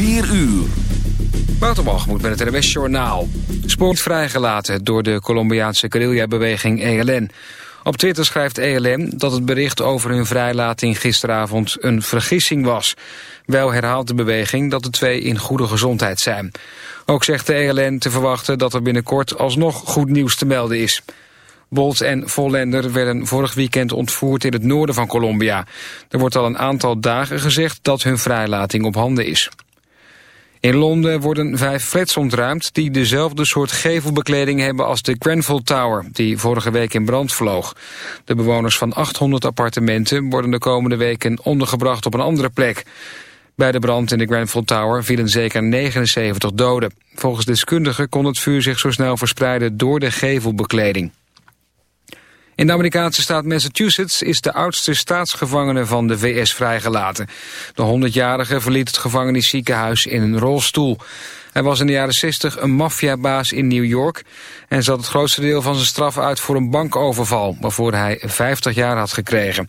4 uur. Waterbalgemoed met het RWS Journaal. Sport vrijgelaten door de Colombiaanse guerrilla-beweging ELN. Op Twitter schrijft ELN dat het bericht over hun vrijlating gisteravond een vergissing was. Wel herhaalt de beweging dat de twee in goede gezondheid zijn. Ook zegt de ELN te verwachten dat er binnenkort alsnog goed nieuws te melden is. Bolt en Vollender werden vorig weekend ontvoerd in het noorden van Colombia. Er wordt al een aantal dagen gezegd dat hun vrijlating op handen is. In Londen worden vijf flats ontruimd die dezelfde soort gevelbekleding hebben als de Grenfell Tower, die vorige week in brand vloog. De bewoners van 800 appartementen worden de komende weken ondergebracht op een andere plek. Bij de brand in de Grenfell Tower vielen zeker 79 doden. Volgens deskundigen kon het vuur zich zo snel verspreiden door de gevelbekleding. In de Amerikaanse staat Massachusetts is de oudste staatsgevangene van de VS vrijgelaten. De 100-jarige verliet het gevangenisziekenhuis in een rolstoel. Hij was in de jaren 60 een maffiabaas in New York... en zat het grootste deel van zijn straf uit voor een bankoverval... waarvoor hij 50 jaar had gekregen.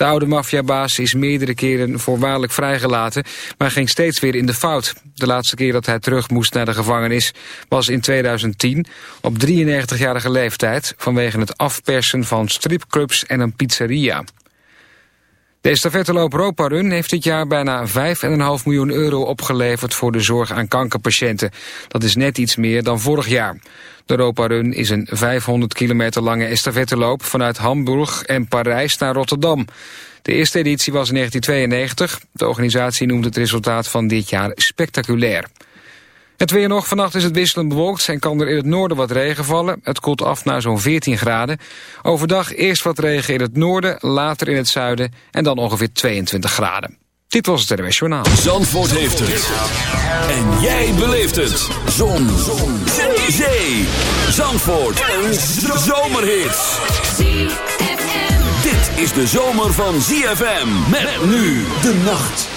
De oude maffiabaas is meerdere keren voorwaardelijk vrijgelaten, maar ging steeds weer in de fout. De laatste keer dat hij terug moest naar de gevangenis was in 2010 op 93-jarige leeftijd vanwege het afpersen van stripclubs en een pizzeria. De estafetteloop Ropa Run heeft dit jaar bijna 5,5 miljoen euro opgeleverd voor de zorg aan kankerpatiënten. Dat is net iets meer dan vorig jaar. De Europa Run is een 500 kilometer lange estafetteloop vanuit Hamburg en Parijs naar Rotterdam. De eerste editie was in 1992. De organisatie noemt het resultaat van dit jaar spectaculair. Het weer nog. Vannacht is het wisselend bewolkt en kan er in het noorden wat regen vallen. Het koelt af naar zo'n 14 graden. Overdag eerst wat regen in het noorden, later in het zuiden en dan ongeveer 22 graden. Dit was het RWS Journaal. Zandvoort heeft het. En jij beleeft het. Zon. Zon. Zee. Zee. Zandvoort. Een zomerhit. Dit is de zomer van ZFM. Met nu de nacht.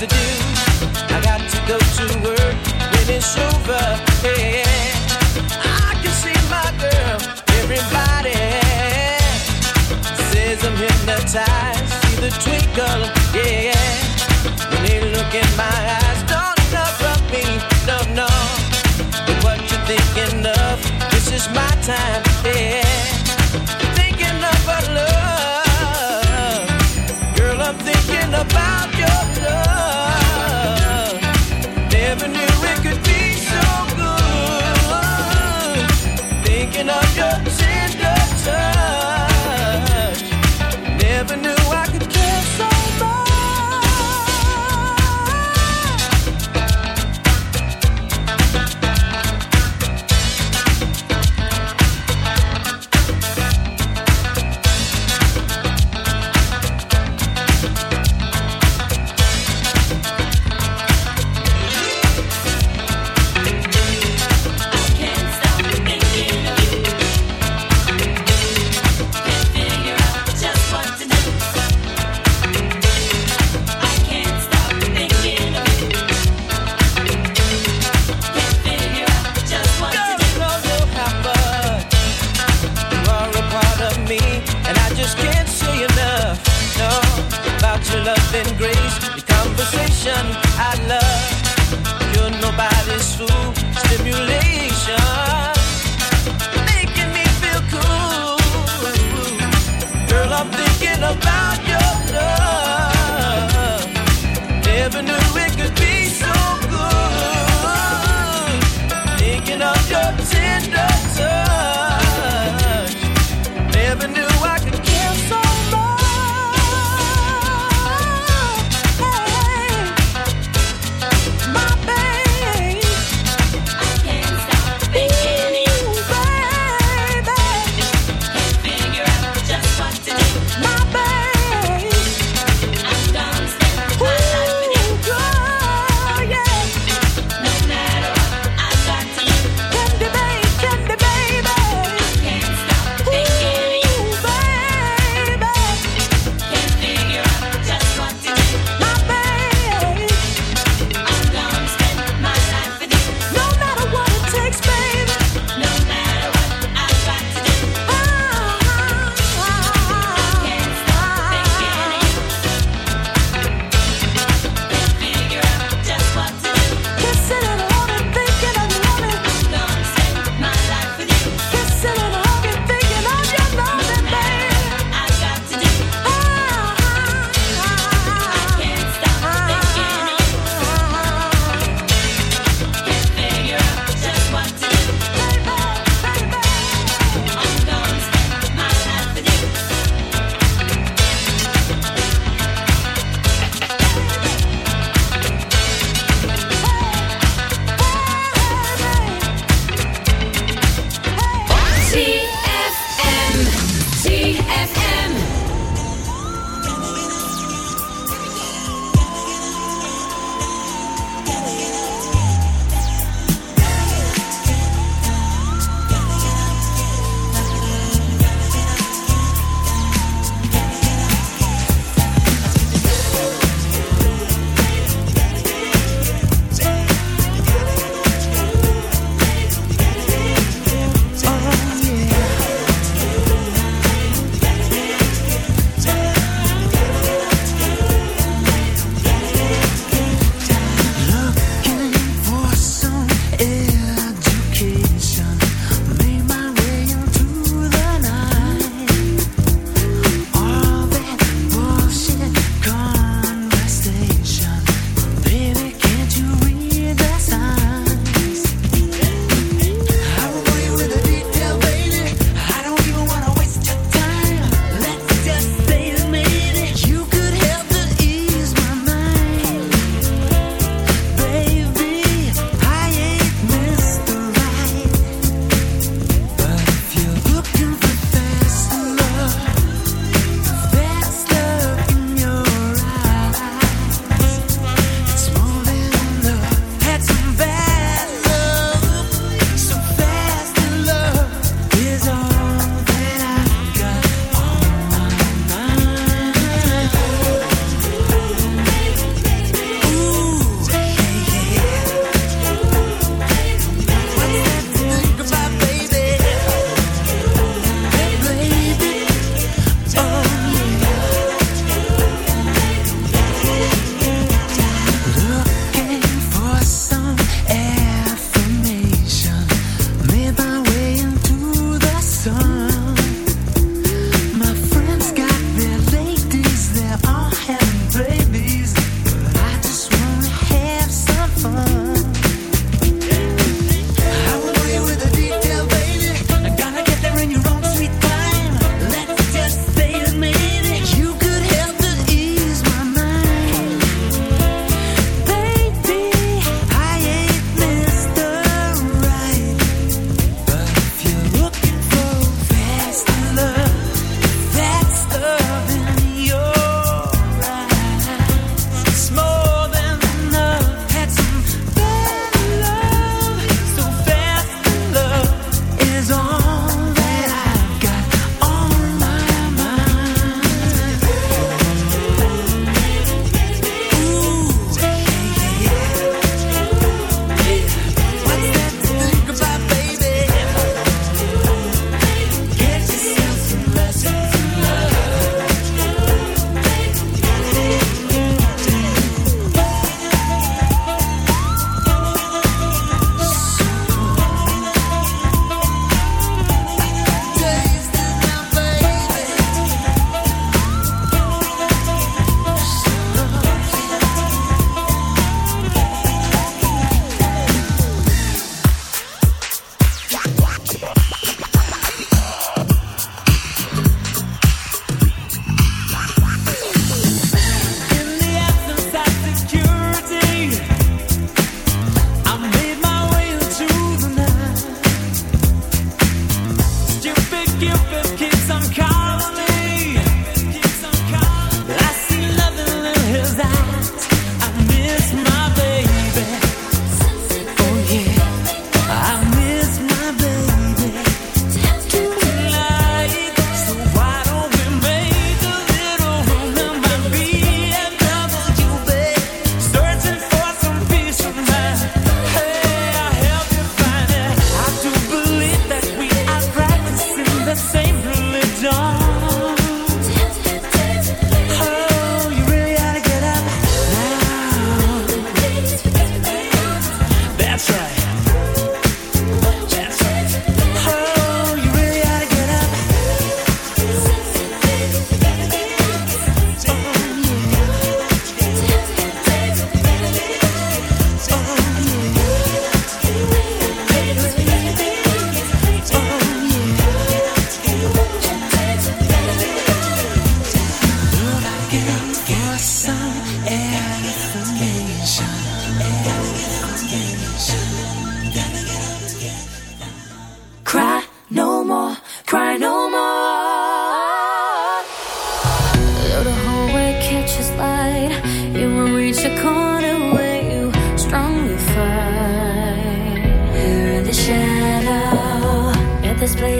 to do. I got to go to work when it's over. Yeah. I can see my girl. Everybody says I'm hypnotized. See the twinkle. Yeah. When they look in my eyes.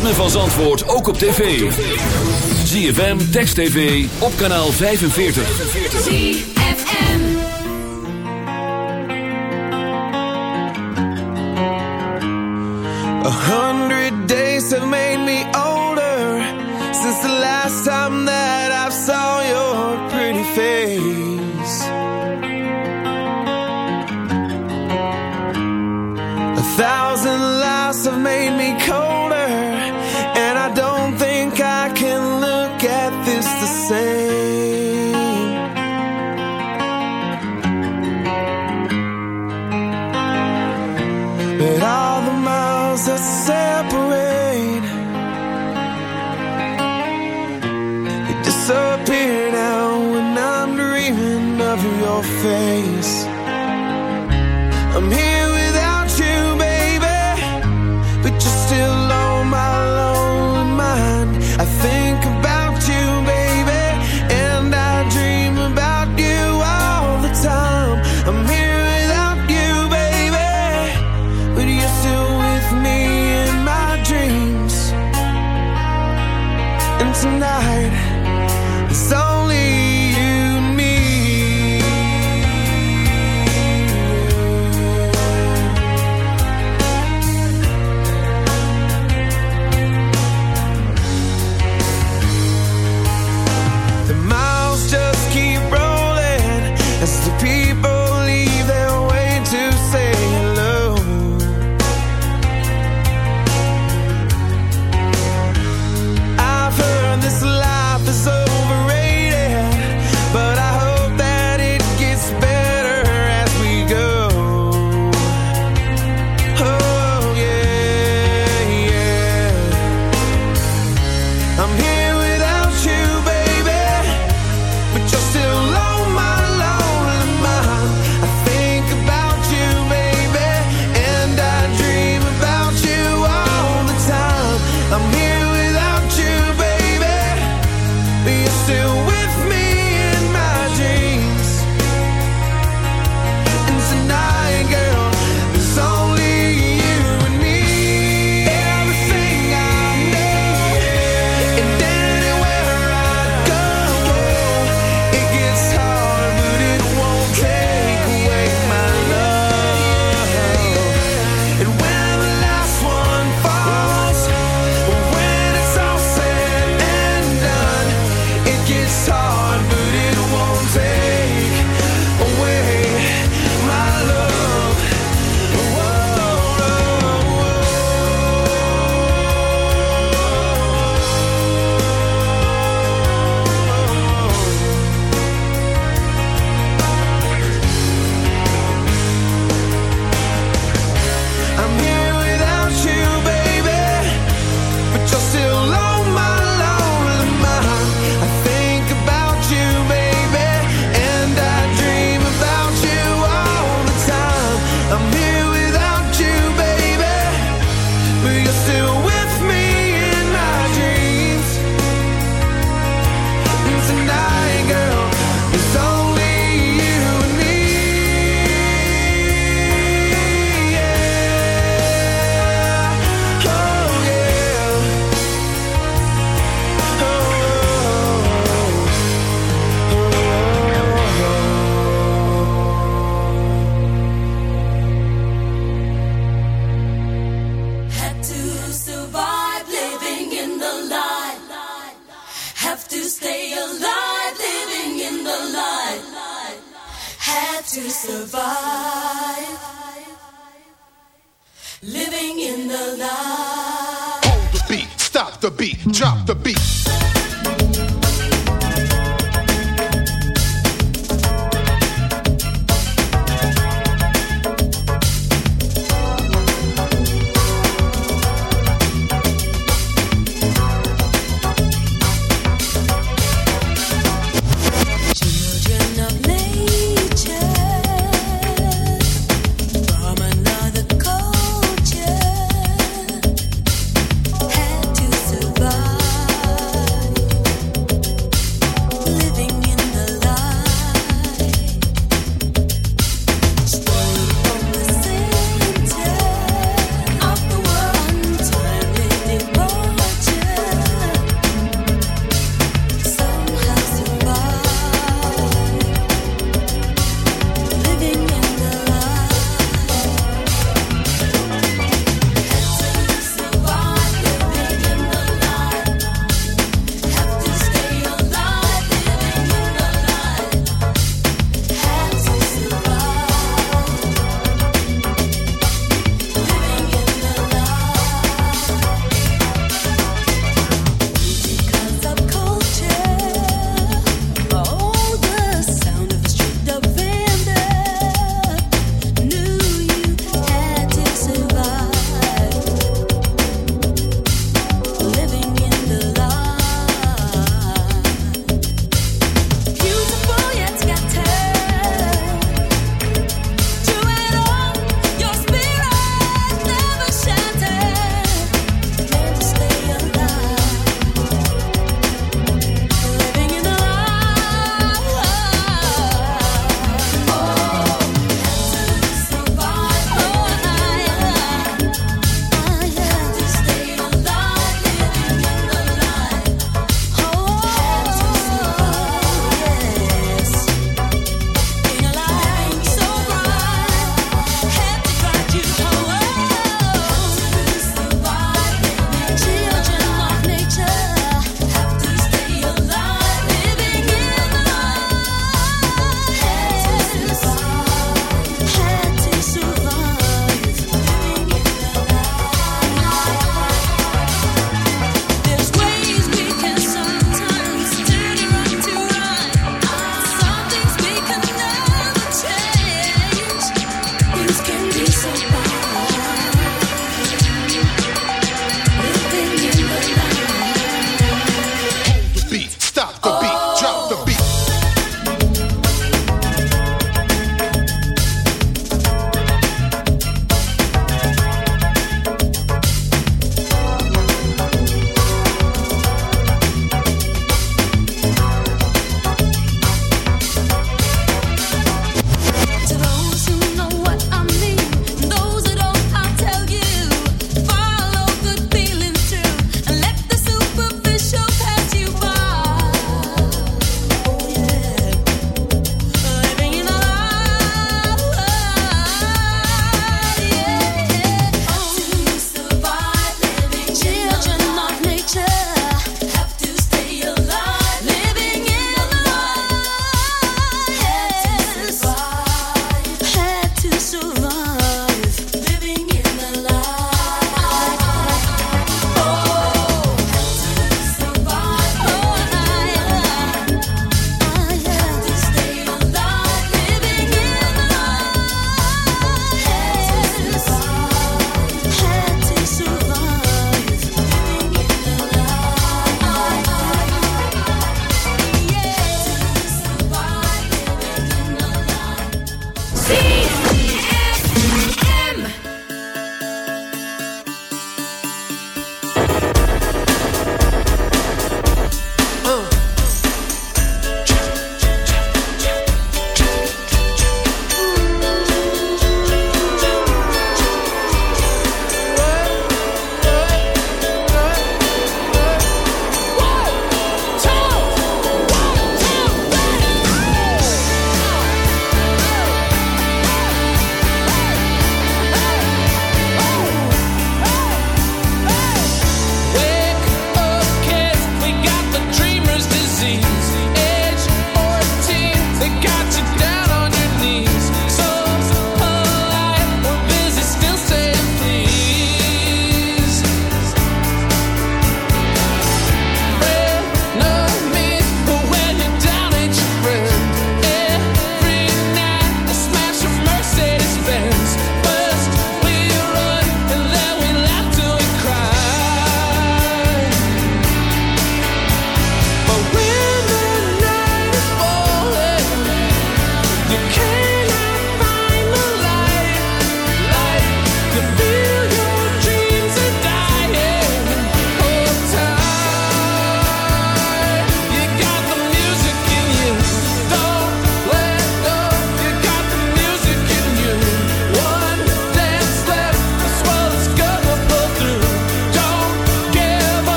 ritme van Zandvoort ook op tv. ZFM, Text TV, op kanaal 45. ZFM A hundred days have made me older Since the last time that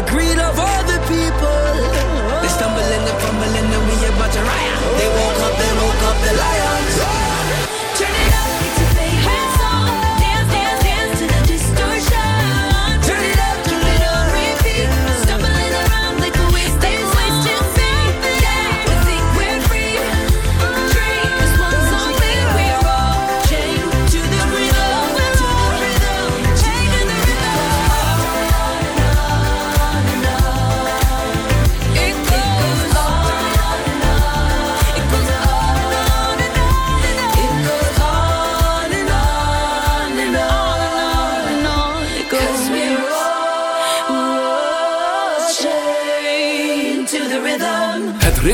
the greed of all